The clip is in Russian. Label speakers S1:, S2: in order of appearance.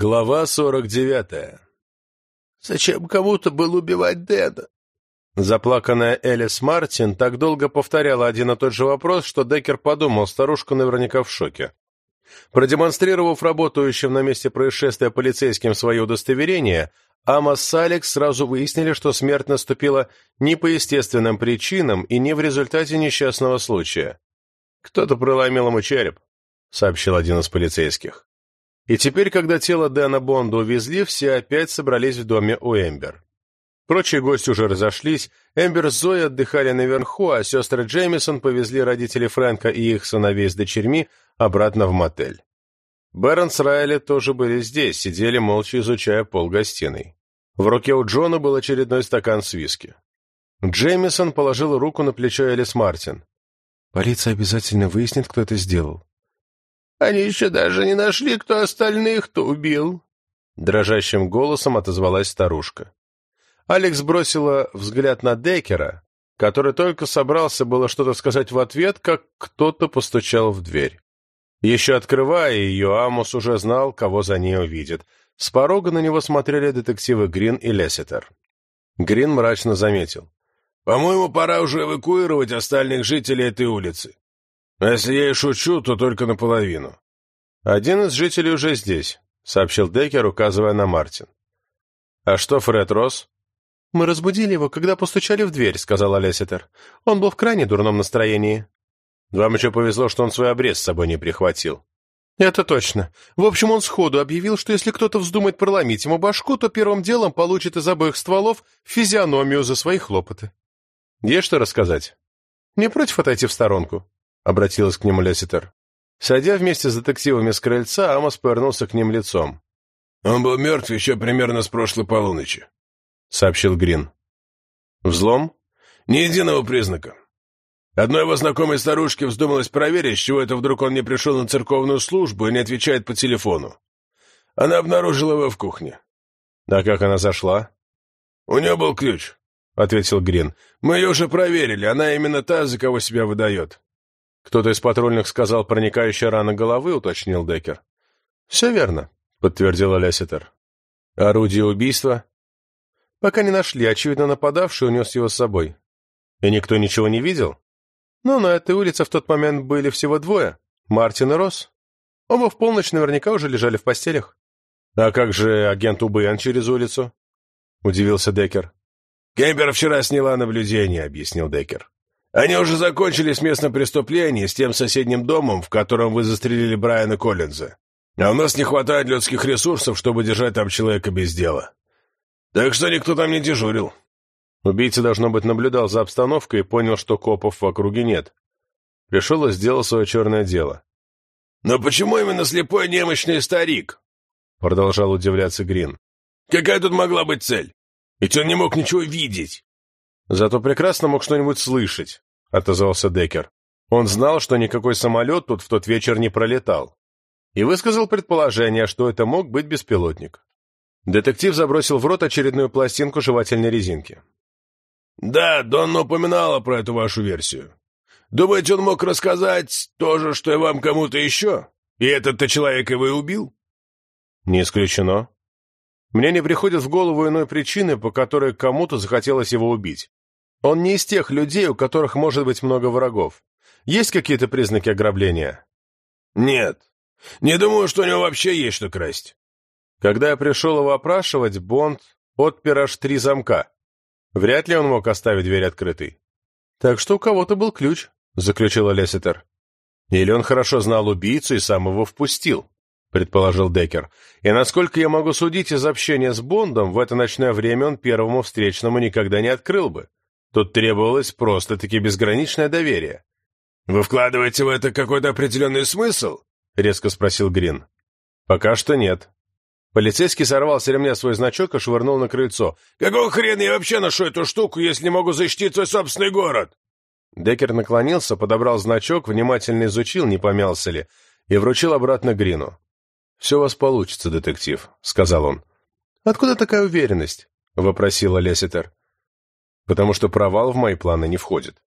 S1: Глава сорок девятая.
S2: «Зачем кому-то было убивать Дэна?»
S1: Заплаканная Элис Мартин так долго повторяла один и тот же вопрос, что Деккер подумал, старушка наверняка в шоке. Продемонстрировав работающим на месте происшествия полицейским свое удостоверение, Амос с Алекс сразу выяснили, что смерть наступила не по естественным причинам и не в результате несчастного случая. «Кто-то проломил ему череп», — сообщил один из полицейских. И теперь, когда тело Дэна Бонда увезли, все опять собрались в доме у Эмбер. Прочие гости уже разошлись, Эмбер с Зоей отдыхали наверху, а сестры Джеймисон повезли родителей Фрэнка и их сыновей с дочерьми обратно в мотель. Бэрон с Райли тоже были здесь, сидели молча изучая пол гостиной. В руке у Джона был очередной стакан с виски. Джеймисон положил руку на плечо Элис Мартин. «Полиция обязательно выяснит, кто это сделал.
S2: Они еще даже не нашли, кто остальных-то убил.
S1: Дрожащим голосом отозвалась старушка. Алекс бросила взгляд на Декера, который только собрался было что-то сказать в ответ, как кто-то постучал в дверь. Еще открывая ее, Амус уже знал, кого за ней увидит. С порога на него смотрели детективы Грин и Лесситер. Грин мрачно заметил. «По-моему, пора уже эвакуировать остальных жителей этой улицы. А если я и шучу, то только наполовину. Один из жителей уже здесь, сообщил Деккер, указывая на Мартин. А что Фред Росс?
S3: Мы разбудили его, когда постучали в дверь, сказала Лесситер. Он был в крайне дурном настроении.
S1: Вам еще повезло, что он свой обрез с собой не прихватил.
S3: Это точно. В общем, он сходу объявил, что если кто-то вздумает проломить ему башку, то первым делом получит из обоих стволов физиономию за свои хлопоты.
S1: Есть что рассказать?
S3: Не против отойти в сторонку? Обратилась к нему Лесситер.
S1: Сойдя вместе с детективами с крыльца, Амос повернулся к ним лицом.
S2: «Он был мертв еще примерно с прошлой полуночи», —
S1: сообщил Грин.
S2: «Взлом?» «Ни единого признака. Одной его знакомой старушке вздумалось проверить, с чего это вдруг он не пришел на церковную службу и не отвечает по телефону. Она обнаружила его в кухне».
S1: «А как она зашла?»
S2: «У нее был ключ», — ответил Грин. «Мы ее уже проверили, она именно та, за кого себя выдает».
S1: «Кто-то из патрульных сказал проникающая рана головы», — уточнил Деккер.
S3: «Все верно», — подтвердила Лесситер.
S1: «Орудие убийства?»
S3: «Пока не нашли. Очевидно, нападавший унес его с собой».
S1: «И никто ничего не видел?»
S3: «Ну, на этой улице в тот момент были всего двое. Мартин и Росс. Оба в полночь наверняка уже лежали в постелях».
S1: «А как же агент Убэйн через улицу?» — удивился Деккер.
S2: «Кемпер вчера сняла наблюдение», — объяснил Деккер. Они уже закончили с местным преступлением, с тем соседним домом, в котором вы застрелили Брайана Коллинза. А у нас не хватает людских ресурсов, чтобы держать там человека без дела. Так что никто там не дежурил.
S1: Убийца, должно быть, наблюдал за обстановкой и понял, что копов в округе нет. Пришел и сделал свое черное дело.
S2: «Но почему именно слепой немощный старик?» Продолжал удивляться Грин. «Какая тут могла быть цель? Ведь он не мог ничего видеть».
S1: Зато прекрасно мог что-нибудь слышать, — отозвался Деккер. Он знал, что никакой самолет тут в тот вечер не пролетал. И высказал предположение, что это мог быть беспилотник. Детектив забросил в рот очередную пластинку жевательной резинки.
S2: «Да, Донна упоминала про эту вашу версию. Думаете, он мог рассказать то же, что и вам кому-то еще? И этот-то человек его и убил?»
S1: «Не исключено. Мне не приходит в голову иной причины, по которой кому-то захотелось его убить. Он не из тех людей, у которых может быть много врагов. Есть какие-то признаки ограбления?
S2: Нет. Не думаю, что у него вообще есть что красть.
S1: Когда я пришел его опрашивать, Бонд отпер аж три замка. Вряд ли он мог оставить дверь открытой.
S3: Так что у кого-то был ключ, заключила Лесситер.
S1: Или он хорошо знал убийцу и сам его впустил, предположил Деккер. И насколько я могу судить из общения с Бондом, в это ночное время он первому встречному никогда не открыл бы. Тут требовалось просто-таки безграничное доверие.
S2: «Вы вкладываете в это какой-то определенный смысл?»
S1: — резко спросил Грин. «Пока что нет». Полицейский сорвал с ремня свой значок и швырнул на крыльцо.
S2: «Какого хрена я вообще ношу эту штуку, если не могу защитить свой собственный город?»
S1: Деккер наклонился, подобрал значок, внимательно изучил, не помялся ли, и вручил обратно Грину. «Все у вас получится, детектив», — сказал он.
S3: «Откуда такая уверенность?» — вопросила Леситер
S1: потому что провал в мои планы не входит.